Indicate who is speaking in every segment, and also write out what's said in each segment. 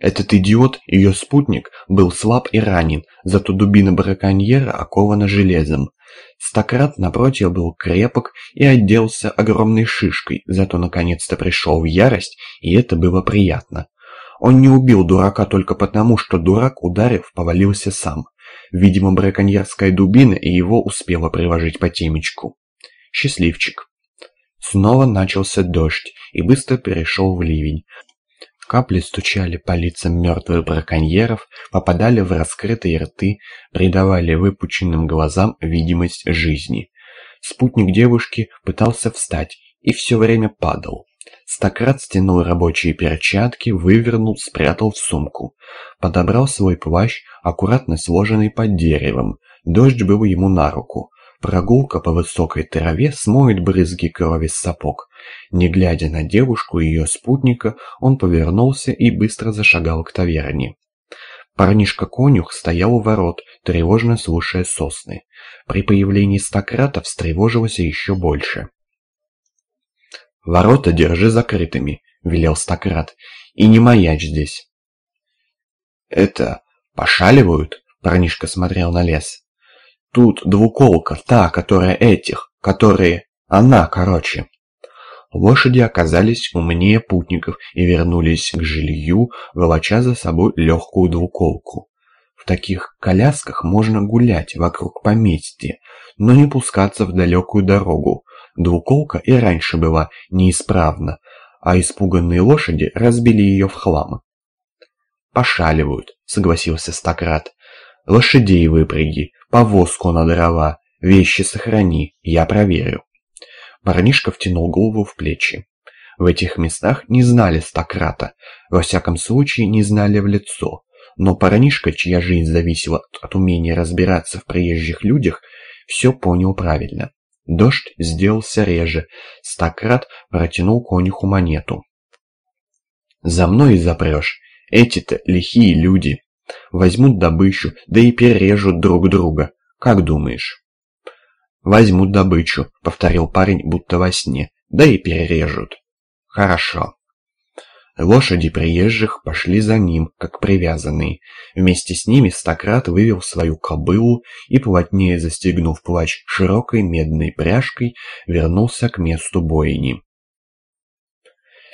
Speaker 1: Этот идиот, ее спутник, был слаб и ранен, зато дубина браконьера окована железом. Стократ, напротив, был крепок и отделался огромной шишкой, зато наконец-то пришел в ярость, и это было приятно. Он не убил дурака только потому, что дурак, ударив, повалился сам. Видимо, браконьерская дубина и его успела приложить по темечку. Счастливчик. Снова начался дождь и быстро перешел в ливень. Капли стучали по лицам мертвых браконьеров, попадали в раскрытые рты, придавали выпученным глазам видимость жизни. Спутник девушки пытался встать и все время падал. Стократ стянул рабочие перчатки, вывернул, спрятал в сумку. Подобрал свой плащ, аккуратно сложенный под деревом. Дождь был ему на руку. Прогулка по высокой траве смоет брызги крови с сапог. Не глядя на девушку и ее спутника, он повернулся и быстро зашагал к таверне. Парнишка-конюх стоял у ворот, тревожно слушая сосны. При появлении стократа встревожился еще больше. «Ворота держи закрытыми», — велел стократ, — «и не маячь здесь». «Это... пошаливают?» — парнишка смотрел на лес. Тут двуколка, та, которая этих, которые... Она, короче. Лошади оказались умнее путников и вернулись к жилью, волоча за собой легкую двуколку. В таких колясках можно гулять вокруг поместья, но не пускаться в далекую дорогу. Двуколка и раньше была неисправна, а испуганные лошади разбили ее в хлам. «Пошаливают», — согласился Стократ. «Лошадей выпряги, повозку на дрова, вещи сохрани, я проверю». Парнишка втянул голову в плечи. В этих местах не знали Стократа, во всяком случае не знали в лицо. Но парнишка, чья жизнь зависела от умения разбираться в приезжих людях, все понял правильно. Дождь сделался реже. Стократ протянул конюху монету. «За мной запрешь. Эти-то лихие люди. Возьмут добычу, да и перережут друг друга. Как думаешь?» «Возьмут добычу», — повторил парень, будто во сне, — «да и перережут». «Хорошо». Лошади приезжих пошли за ним, как привязанные. Вместе с ними Стократ вывел свою кобылу и, плотнее застегнув плащ широкой медной пряжкой, вернулся к месту бойни.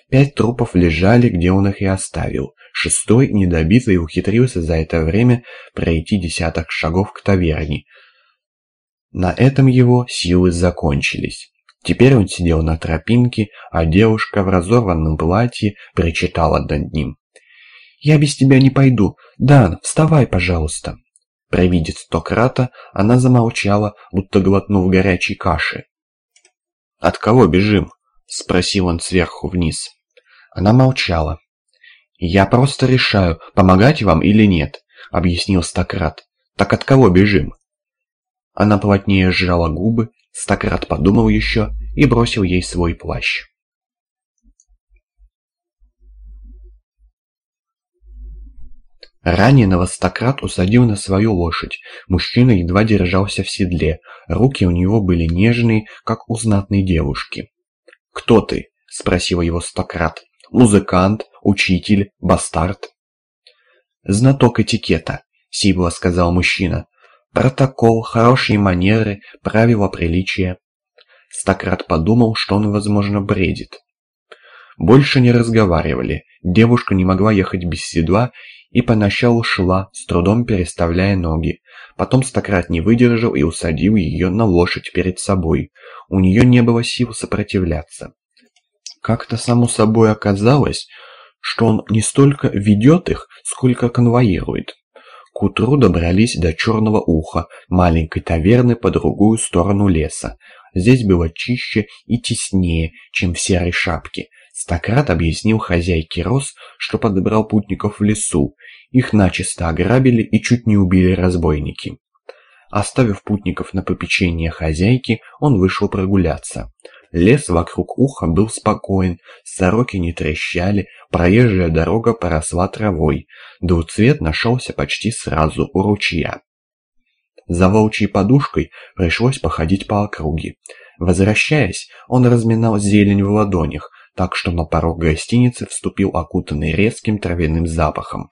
Speaker 1: Пять трупов лежали, где он их и оставил. Шестой, недобитый, ухитрился за это время пройти десяток шагов к таверне. На этом его силы закончились. Теперь он сидел на тропинке, а девушка в разорванном платье причитала над ним. «Я без тебя не пойду. Дан, вставай, пожалуйста». При виде стократа она замолчала, будто глотнув горячей каши. «От кого бежим?» — спросил он сверху вниз. Она молчала. «Я просто решаю, помогать вам или нет», — объяснил Стократ. «Так от кого бежим?» Она плотнее сжала губы, Стократ подумал еще и бросил ей свой плащ. Раненого Стократ усадил на свою лошадь. Мужчина едва держался в седле. Руки у него были нежные, как у знатной девушки. «Кто ты?» — спросил его Стократ. Музыкант, учитель, бастард. Знаток этикета, сипло сказал мужчина. Протокол, хорошие манеры, правила приличия. Стократ подумал, что он, возможно, бредит. Больше не разговаривали. Девушка не могла ехать без седла и поначалу шла, с трудом переставляя ноги. Потом Стократ не выдержал и усадил ее на лошадь перед собой. У нее не было сил сопротивляться. Как-то само собой оказалось, что он не столько ведет их, сколько конвоирует. К утру добрались до Черного Уха, маленькой таверны по другую сторону леса. Здесь было чище и теснее, чем в серой шапке. Стократ объяснил хозяйке роз, что подобрал путников в лесу. Их начисто ограбили и чуть не убили разбойники. Оставив путников на попечение хозяйки, он вышел прогуляться. Лес вокруг уха был спокоен, сороки не трещали, проезжая дорога поросла травой. Двуцвет нашелся почти сразу у ручья. За волчьей подушкой пришлось походить по округе. Возвращаясь, он разминал зелень в ладонях, так что на порог гостиницы вступил окутанный резким травяным запахом.